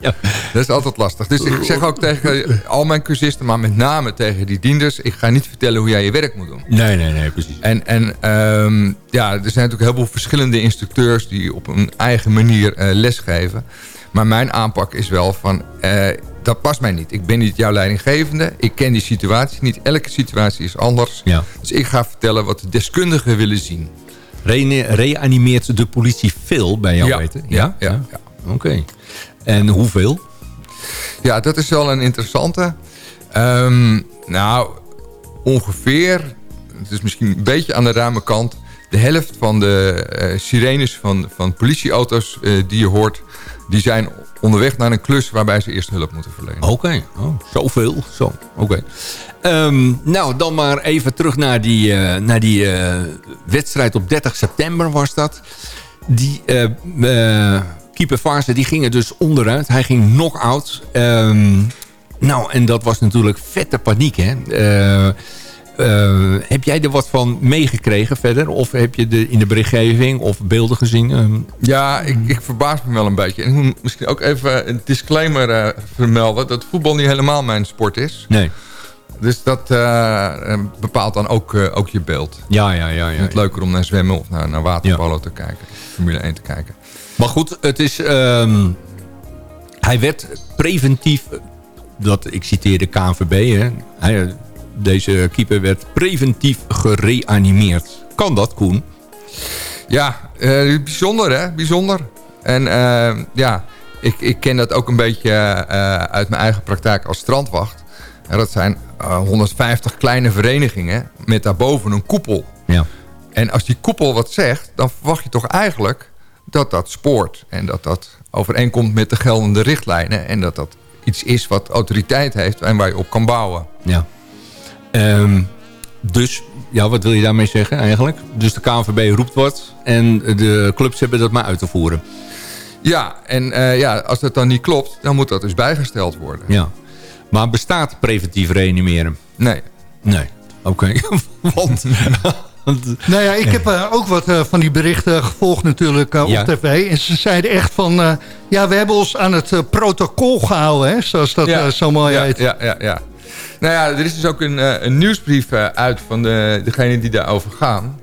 ja. Dat is altijd lastig. Dus ik zeg ook tegen al mijn cursisten, maar met name tegen die dienders... ik ga niet vertellen hoe jij je werk moet doen. Nee, nee, nee, precies. En, en ehm, ja, er zijn natuurlijk heel veel verschillende instructeurs... die op een eigen manier eh, lesgeven. Maar mijn aanpak is wel van... eh, dat past mij niet. Ik ben niet jouw leidinggevende. Ik ken die situatie niet. Elke situatie is anders. Ja. Dus ik ga vertellen wat de deskundigen willen zien. Re reanimeert de politie veel bij jou Ja. weten? Ja, ja, ja. Oké. En hoeveel? Ja, dat is wel een interessante. Ehm, nou, ongeveer, het is misschien een beetje aan de ruime kant... de helft van de eh, sirenes van, van politieauto's eh, die je hoort... die zijn onderweg naar een klus waarbij ze eerst hulp moeten verlenen. Oké, oh, zoveel. Zo, oké. Ehm, nou, dan maar even terug naar die, eh, naar die eh, wedstrijd op 30 september was dat. Die eh, keeper Farse, die ging er dus onderuit. Hij ging knock-out. Ehm, nou, en dat was natuurlijk vette paniek, hè. Eh, heb jij er wat van meegekregen verder? Of heb je de, in de berichtgeving of beelden gezien? Ehm, Ja, ik, ik verbaas me wel een beetje. En ik moet misschien ook even een disclaimer eh, vermelden... dat voetbal niet helemaal mijn sport is. nee. Dus dat eh, bepaalt dan ook, ook je beeld. Ja, ja, ja. Ja, het leuker om naar zwemmen of naar, naar waterpolo te kijken. Formule 1 te kijken. Maar goed, het is... ehm, hij werd preventief... Dat, ik citeer de KNVB. Hè, hij, deze keeper werd preventief gereanimeerd. Kan dat, Koen? Ja, eh, bijzonder hè, bijzonder. En eh, ja, ik, ik ken dat ook een beetje eh, uit mijn eigen praktijk als strandwacht. En dat zijn eh, 150 kleine verenigingen met daarboven een koepel. Ja. En als die koepel wat zegt, dan verwacht je toch eigenlijk dat dat spoort. En dat dat overeenkomt met de geldende richtlijnen. En dat dat iets is wat autoriteit heeft en waar je op kan bouwen. ja. Ehm, dus, ja, wat wil je daarmee zeggen eigenlijk? Dus de KNVB roept wat en de clubs hebben dat maar uit te voeren. Ja, en eh, ja, als dat dan niet klopt, dan moet dat dus bijgesteld worden. Ja. Maar bestaat preventief reanimeren? Nee. Nee. Oké. Want... want- Nou ja, ik heb eh, ook wat eh, van die berichten gevolgd natuurlijk Ja. op tv. En ze zeiden echt van... eh, ja, we hebben ons aan het protocol gehouden, hè, zoals dat Ja. zo mooi ja, heet. Ja, ja, ja. Nou ja, er is dus ook een, eh, een nieuwsbrief eh, uit van de, degene die daarover gaan.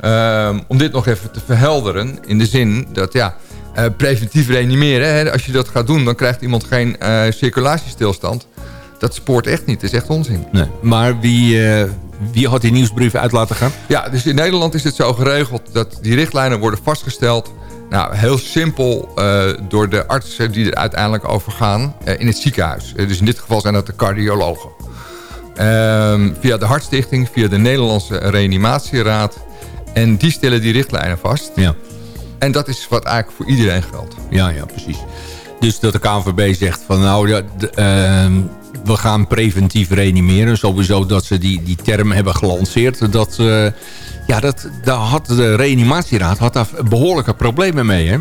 Ehm, om dit nog even te verhelderen. In de zin dat, ja, eh, preventief reanimeren. Hè, als je dat gaat doen, dan krijgt iemand geen circulatiestilstand. Dat spoort echt niet. Dat is echt onzin. Nee. Maar wie, wie had die nieuwsbrief uit laten gaan? Ja, dus in Nederland is het zo geregeld dat die richtlijnen worden vastgesteld. Nou, heel simpel door de artsen die er uiteindelijk over gaan in het ziekenhuis. Dus in dit geval zijn dat de cardiologen. Ehm, via de Hartstichting, via de Nederlandse Reanimatieraad. En die stellen die richtlijnen vast. Ja. En dat is wat eigenlijk voor iedereen geldt. Ja, ja, precies. Dus dat de KNVB zegt van nou, ja, ehm, we gaan preventief reanimeren. Sowieso dat ze die, die term hebben gelanceerd. Dat, eh, ja, dat, daar had de reanimatieraad had daar behoorlijke problemen mee, hè?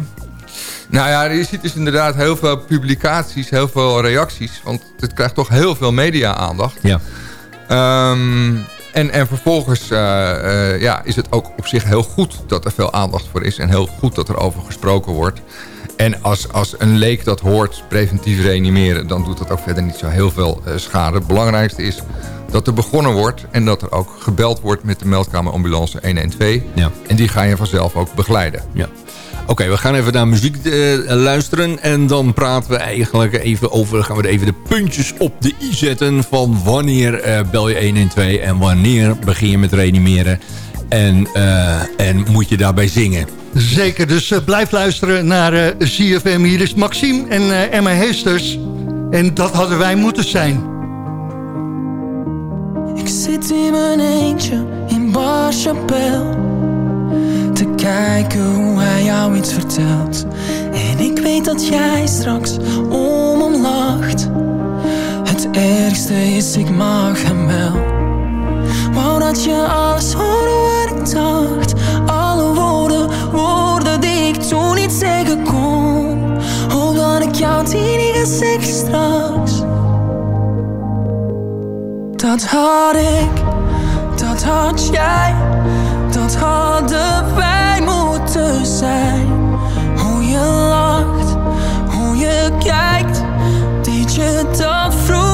Nou ja, je ziet dus inderdaad heel veel publicaties, heel veel reacties. Want het krijgt toch heel veel media-aandacht. Ja. Ehm, en, en vervolgens eh, eh, ja, is het ook op zich heel goed dat er veel aandacht voor is. En heel goed dat er over gesproken wordt. En als, als een leek dat hoort, preventief reanimeren... dan doet dat ook verder niet zo heel veel eh, schade. Het belangrijkste is dat er begonnen wordt... en dat er ook gebeld wordt met de meldkamer ambulance 112. Ja. En die ga je vanzelf ook begeleiden. Ja. Oké, we gaan even naar muziek eh, luisteren. En dan praten we eigenlijk even over... gaan we even de puntjes op de i zetten... van wanneer eh, bel je 112 en wanneer begin je met reanimeren. En, eh, en moet je daarbij zingen. Zeker, dus blijf luisteren naar eh ZFM. Hier is Maxime en eh, Emma Heesters. En dat hadden wij moeten zijn. Ik zit in mijn eentje in Bar kijken hoe hij jou iets vertelt. En ik weet dat jij straks om hem lacht. Het ergste is ik mag hem wel. Wou dat je alles hoorde wat ik dacht. Alle woorden, woorden die ik toen niet zeggen kon. Hoop dat ik jou die niet ga zeggen straks? Dat had ik, dat had jij, dat hadden wij Hoe je lacht, hoe je kijkt, deed je dat vroeger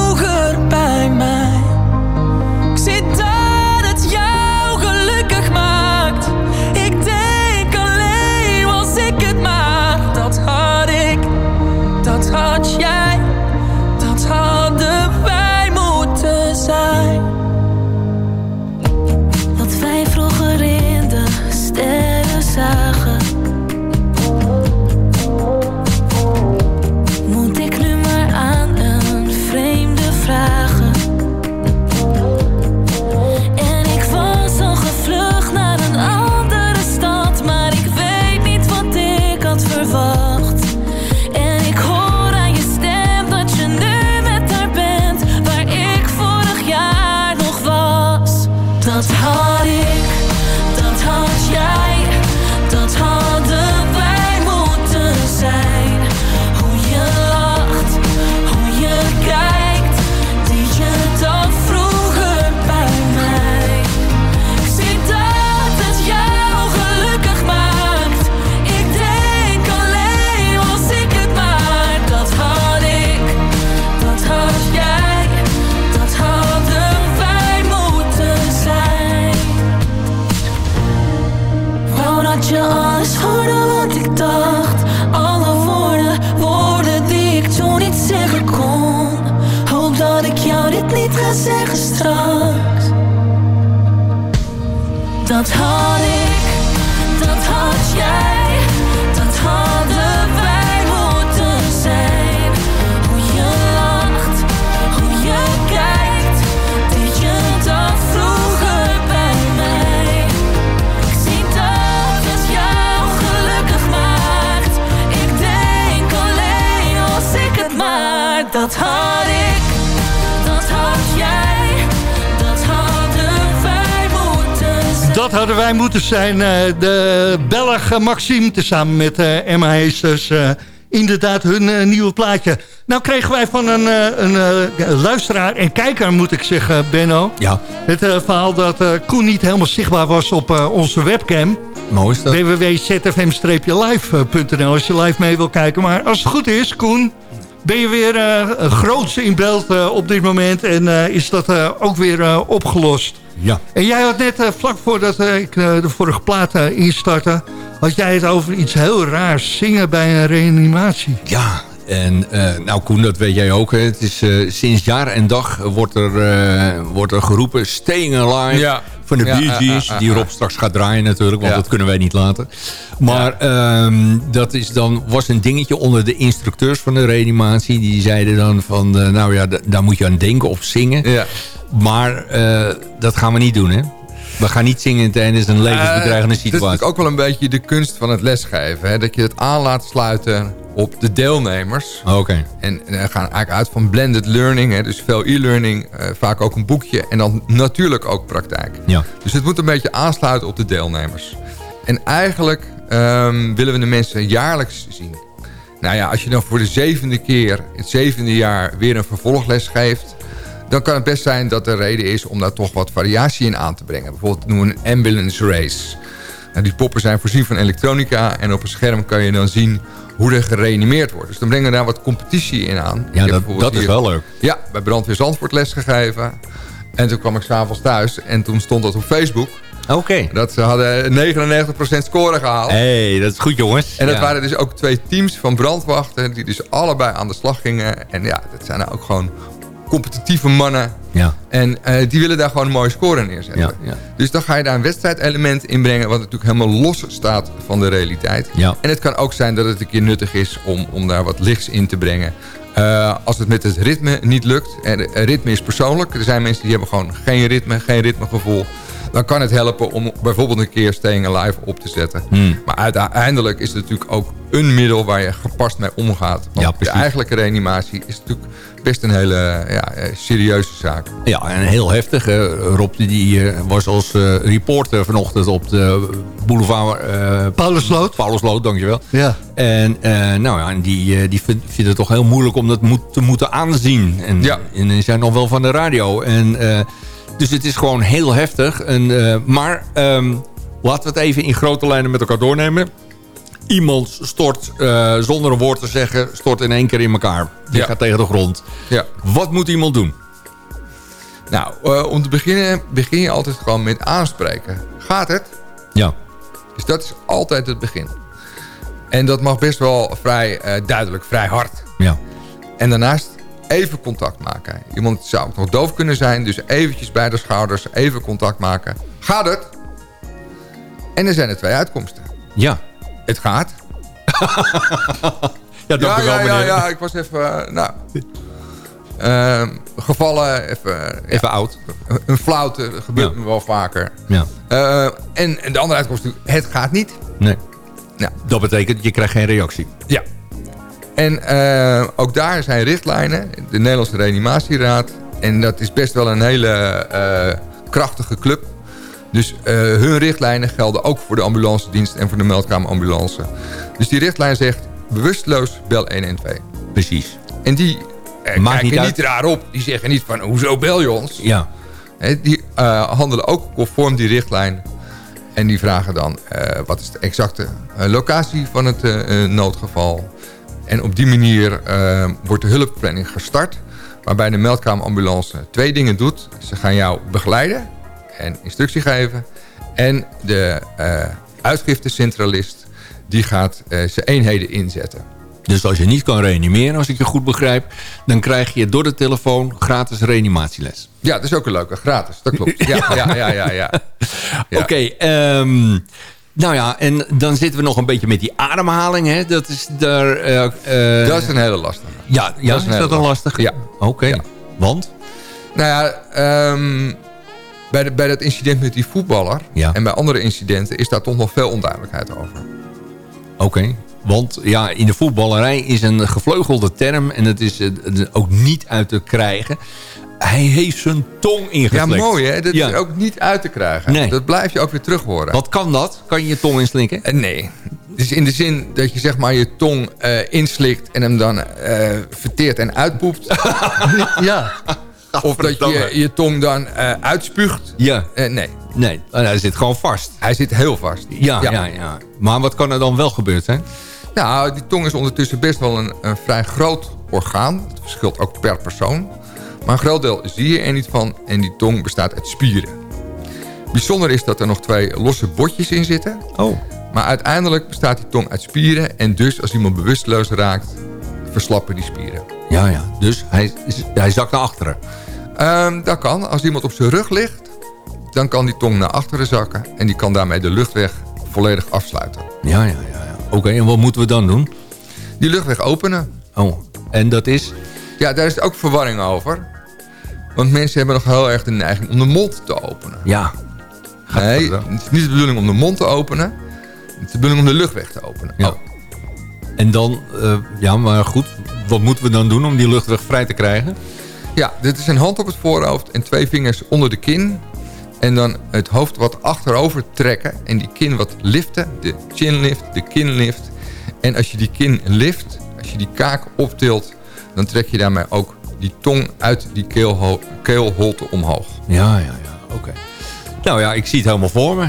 zijn. eh, de Belg Maxime, tezamen met eh, Emma Heesters. eh, inderdaad hun nieuwe plaatje. Nou kregen wij van een, een luisteraar en kijker, moet ik zeggen, Benno. Ja. Het verhaal dat Koen niet helemaal zichtbaar was op onze webcam. Mooi is dat. www.zfm-live.nl als je live mee wil kijken. Maar als het goed is, Koen, ben je weer eh grootste in beeld eh, op dit moment. En eh, is dat eh, ook weer eh, opgelost. Ja. En jij had net, vlak voordat ik eh, de vorige plaat instartte... had jij het over iets heel raars. Zingen bij een reanimatie. Ja, en eh, nou Koen, dat weet jij ook. Hè. Het is eh, sinds jaar en dag wordt er, eh, wordt er geroepen Staying Alive Ja. Van de Ja, Bee Gees. ah, ah, die ah. Rob straks gaat draaien natuurlijk, want dat kunnen wij niet laten. Maar ehm, dat is dan, was een dingetje onder de instructeurs van de reanimatie. Die zeiden dan van, eh, nou ja, daar moet je aan denken of zingen. Ja. Maar eh, dat gaan we niet doen hè. We gaan niet zingen tijdens een levensbedreigende Eh, Dat is situatie. natuurlijk ook wel een beetje de kunst van het lesgeven. Hè? Dat je het aan laat sluiten op de deelnemers. Oké. En, en we gaan eigenlijk uit van blended learning. Hè? Dus veel e-learning, eh, vaak ook een boekje. En dan natuurlijk ook praktijk. Ja. Dus het moet een beetje aansluiten op de deelnemers. En eigenlijk ehm, willen we de mensen jaarlijks zien. Nou ja, als je dan voor de zevende keer, het zevende jaar, weer een vervolgles geeft... dan kan het best zijn dat er reden is om daar toch wat variatie in aan te brengen. Bijvoorbeeld noemen we een ambulance race. Nou, die poppen zijn voorzien van elektronica en op een scherm kan je dan zien hoe er gereanimeerd wordt. Dus dan brengen we daar wat competitie in aan. Heb dat- is hier- wel leuk. Ja, bij Brandweer Zandvoort les gegeven. En toen kwam ik s'avonds thuis en toen stond dat op Facebook. Oké. Dat ze hadden 99% score gehaald. hey, dat is goed jongens. En dat Ja. waren dus ook twee teams van brandwachten... die dus allebei aan de slag gingen. En ja, dat zijn nou ook gewoon competitieve mannen. Ja. En eh, die willen daar gewoon een mooie score neerzetten. Ja, ja. Dus dan ga je daar een wedstrijdelement in brengen... wat natuurlijk helemaal los staat van de realiteit. Ja. En het kan ook zijn dat het een keer nuttig is om, om daar wat lichts in te brengen. Eh, als het met het ritme niet lukt... en ritme is persoonlijk. Er zijn mensen die hebben gewoon geen ritme, geen ritmegevoel. Dan kan het helpen om bijvoorbeeld een keer Staying Alive op te zetten. Hmm. Maar uiteindelijk is het natuurlijk ook een middel waar je gepast mee omgaat. Want Ja, de eigenlijke reanimatie is natuurlijk best een hele ja, eh, serieuze zaak. Ja, en heel heftig. hè. Rob die eh, was als eh, reporter vanochtend op de boulevard... eh Paulusloot. Paulusloot, dankjewel. Ja. En eh, nou ja, en die, die vindt vindt het toch heel moeilijk om dat moet, te moeten aanzien. En, Ja. en die zijn nog wel van de radio. En, eh, dus het is gewoon heel heftig. En, eh, maar ehm, laten we het even in grote lijnen met elkaar doornemen. Iemand stort, eh, zonder een woord te zeggen, stort in één keer in elkaar. Die Ja. gaat tegen de grond. Ja. Wat moet iemand doen? Nou, eh, om te beginnen begin je altijd gewoon met aanspreken. Gaat het? Ja. Dus dat is altijd het begin. En dat mag best wel vrij eh, duidelijk, vrij hard. Ja. En daarnaast even contact maken. Iemand zou ook nog doof kunnen zijn, dus eventjes bij de schouders, even contact maken. Gaat het? En er zijn er twee uitkomsten. Ja. Het gaat. Ja, dank ja, u wel, ja, ja, meneer. ja, ik was even, eh, nou, ehm, gevallen, even, Even oud. een flauwte, gebeurt me wel vaker. Ja. Eh, en, en de andere uitkomst is natuurlijk, het gaat niet. Nee. Ja. Dat betekent, je krijgt geen reactie. Ja. En eh, ook daar zijn richtlijnen. De Nederlandse Reanimatieraad. En dat is best wel een hele krachtige club. Dus eh, hun richtlijnen gelden ook voor de ambulance dienst en voor de meldkamerambulance. Dus die richtlijn zegt, bewusteloos bel 112. Precies. En die eh, Maakt kijken niet raar op. Die zeggen niet van, hoezo bel je ons? Ja. Die eh, handelen ook conform die richtlijn. En die vragen dan, eh, wat is de exacte locatie van het noodgeval? En op die manier wordt de hulpplanning gestart. Waarbij de meldkamerambulance twee dingen doet. Ze gaan jou begeleiden en instructie geven. En de eh uitgiftecentralist die gaat eh, zijn eenheden inzetten. Dus als je niet kan reanimeren, als ik je goed begrijp... dan krijg je door de telefoon gratis reanimatieles. Ja, dat is ook een leuke, gratis. Dat klopt. Ja, ja, ja, ja. ja. Ja. Oké, ehm, nou ja, en dan zitten we nog een beetje met die ademhaling. Hè? Dat is daar... eh, Dat is een hele lastige. ja, ja, dat is, dat een lastige? Ja. Oké, want? Nou ja, ehm, bij, de, bij dat incident met die voetballer... Ja. en bij andere incidenten is daar toch nog veel onduidelijkheid over. Oké, want ja, in de voetballerij is een gevleugelde term... en het is eh, ook niet uit te krijgen. Hij heeft zijn tong Ja, ingeslikt. mooi hè? Dat Ja. is ook niet uit te krijgen. Nee. Dat blijf je ook weer terug horen. Wat kan dat? Kan je je tong inslikken? Eh, nee. Dus in de zin dat je zeg maar je tong eh, inslikt... en hem dan eh, verteert en uitpoept. Ja, of dat je je tong dan eh, uitspuugt. Ja, Eh, nee, nee, hij zit gewoon vast. hij zit heel vast. Ja, ja. Ja, Maar wat kan er dan wel gebeurd zijn? Nou, die tong is ondertussen best wel een, een vrij groot orgaan. Het verschilt ook per persoon. Maar een groot deel zie je er niet van. En die tong bestaat uit spieren. Bijzonder is dat er nog twee losse botjes in zitten. Oh. Maar uiteindelijk bestaat die tong uit spieren. En dus als iemand bewusteloos raakt, verslappen die spieren. Ja, ja. Dus hij, hij zakt naar achteren. Ehm, dat kan. Als iemand op zijn rug ligt, dan kan die tong naar achteren zakken. En die kan daarmee de luchtweg volledig afsluiten. Ja, ja, ja. ja. Oké, en wat moeten we dan doen? Die luchtweg openen. Oh, en dat is? Ja, daar is ook verwarring over. Want mensen hebben nog heel erg de neiging om de mond te openen. Ja. Nee, het is niet de bedoeling om de mond te openen. Het is de bedoeling om de luchtweg te openen. Ja. Oh. En dan, eh, ja, maar goed. Wat moeten we dan doen om die luchtweg vrij te krijgen? Ja, dit is een hand op het voorhoofd en twee vingers onder de kin. En dan het hoofd wat achterover trekken. En die kin wat liften. De chin lift, de kin lift. En als je die kin lift, als je die kaak optilt... dan trek je daarmee ook die tong uit die keelho keelholte omhoog. Ja, ja, ja. Oké. Nou ja, ik zie het helemaal voor me.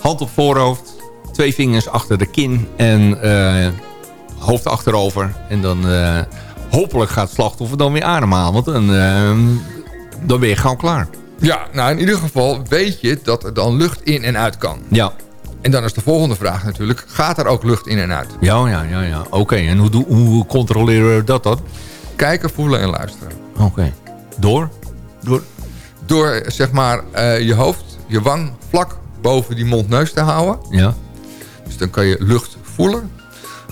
Hand op voorhoofd. Twee vingers achter de kin. En eh, hoofd achterover. En dan eh, hopelijk gaat het slachtoffer dan weer ademhalen. Want dan, eh, dan ben je gauw klaar. Ja, nou in ieder geval weet je dat er dan lucht in en uit kan. Ja. En dan is de volgende vraag natuurlijk, gaat er ook lucht in en uit? Ja, ja, ja. ja. Oké, en hoe, hoe controleren we dat dan? Kijken, voelen en luisteren. Oké. Door? Door? Door zeg maar eh, je hoofd, je wang vlak boven die mond-neus te houden. Ja. Dus dan kan je lucht voelen.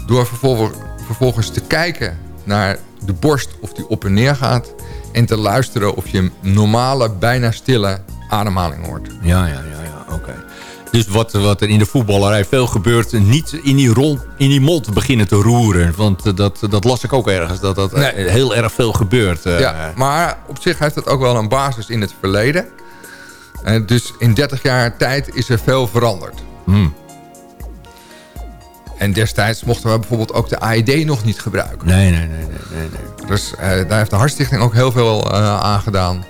Door vervolgens, vervolgens te kijken naar de borst of die op en neer gaat. En te luisteren of je een normale, bijna stille ademhaling hoort. Ja, ja, ja, ja. oké. Dus wat, wat er in de voetballerij veel gebeurt... niet in die, rond, in die mond beginnen te roeren. Want eh, dat, dat las ik ook ergens. Dat dat eh, Nee. heel erg veel gebeurt. eh. Ja, maar op zich heeft het ook wel een basis in het verleden. Dus in 30 jaar tijd is er veel veranderd. Hmm. En destijds mochten we bijvoorbeeld ook de AED nog niet gebruiken. Nee, nee, nee, nee, nee. nee. Dus eh, daar heeft de Hartstichting ook heel veel eh, aan gedaan.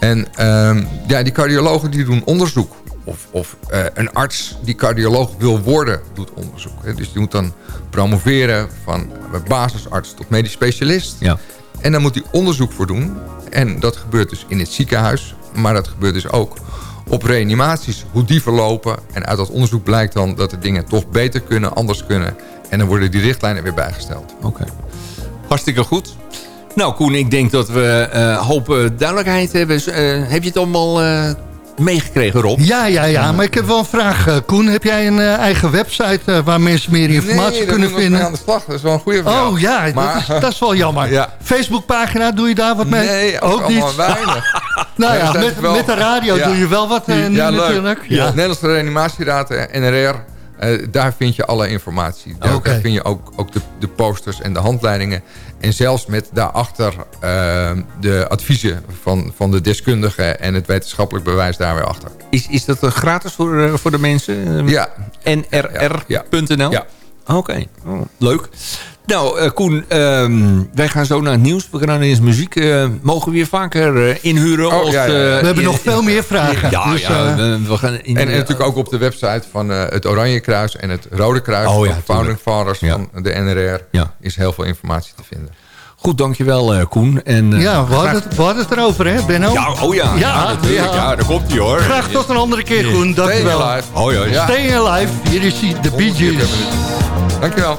En ehm, ja, die cardiologen die doen onderzoek. Of, of eh, een arts die cardioloog wil worden, doet onderzoek. Dus die moet dan promoveren van basisarts tot medisch specialist. Ja. En daar moet hij onderzoek voor doen. En dat gebeurt dus in het ziekenhuis. Maar dat gebeurt dus ook op reanimaties. Hoe die verlopen. En uit dat onderzoek blijkt dan dat de dingen toch beter kunnen, anders kunnen. En dan worden die richtlijnen weer bijgesteld. Oké. Hartstikke goed. Nou, Koen, ik denk dat we eh hoop eh, duidelijkheid hebben. Eh, heb je het allemaal meegekregen, Rob? Ja, ja, ja. Maar ik heb wel een vraag, eh, Koen. Heb jij een eh, eigen website eh, waar mensen meer informatie nee, kunnen daar vinden? aan de slag. Dat is wel een goede vraag. Oh ja, Maar- dat, is, dat is wel jammer. Ja. Facebookpagina, doe je daar wat mee? Nee, ook ook niet. weinig. nou Nee, ja, met, wel- met de radio Ja. doe je wel wat eh, nu ja, leuk. natuurlijk. Ja. Nederlandse Reanimatieraad, NRR, eh, daar vind je alle informatie. Daar, vind je ook, ook de, de posters en de handleidingen. En zelfs met daarachter eh, de adviezen van, van de deskundigen en het wetenschappelijk bewijs daar weer achter. Is, is dat eh, gratis voor, eh, voor de mensen? Eh, Ja. nrr.nl? Ja. Oké, Oh, leuk. Nou, eh, Koen, ehm, wij gaan zo naar het nieuws. We gaan eens muziek. eh, mogen we weer vaker eh, inhuren? Oh, als, ja, ja, ja. eh, We hebben in- nog veel meer vragen. Ja, Dus, ja eh, we, we gaan in, En, en natuurlijk ook op de website van eh, het Oranje Kruis en het Rode Kruis. Oh ja, van de Founding. Fathers Ja. van de NRR. Ja. Is heel veel informatie te vinden. Goed, dankjewel uh, Koen. En, uh, ja, we hadden, het, we hadden het erover, hè, Benno? Ja, oh ja. Ja, ja natuurlijk. Ja. daar komt hij hoor. Graag tot een andere keer, Koen. Dankjewel. Stay alive. Oh ja. ja. Stay alive. Hier is hij, de Bee Gees. Dankjewel.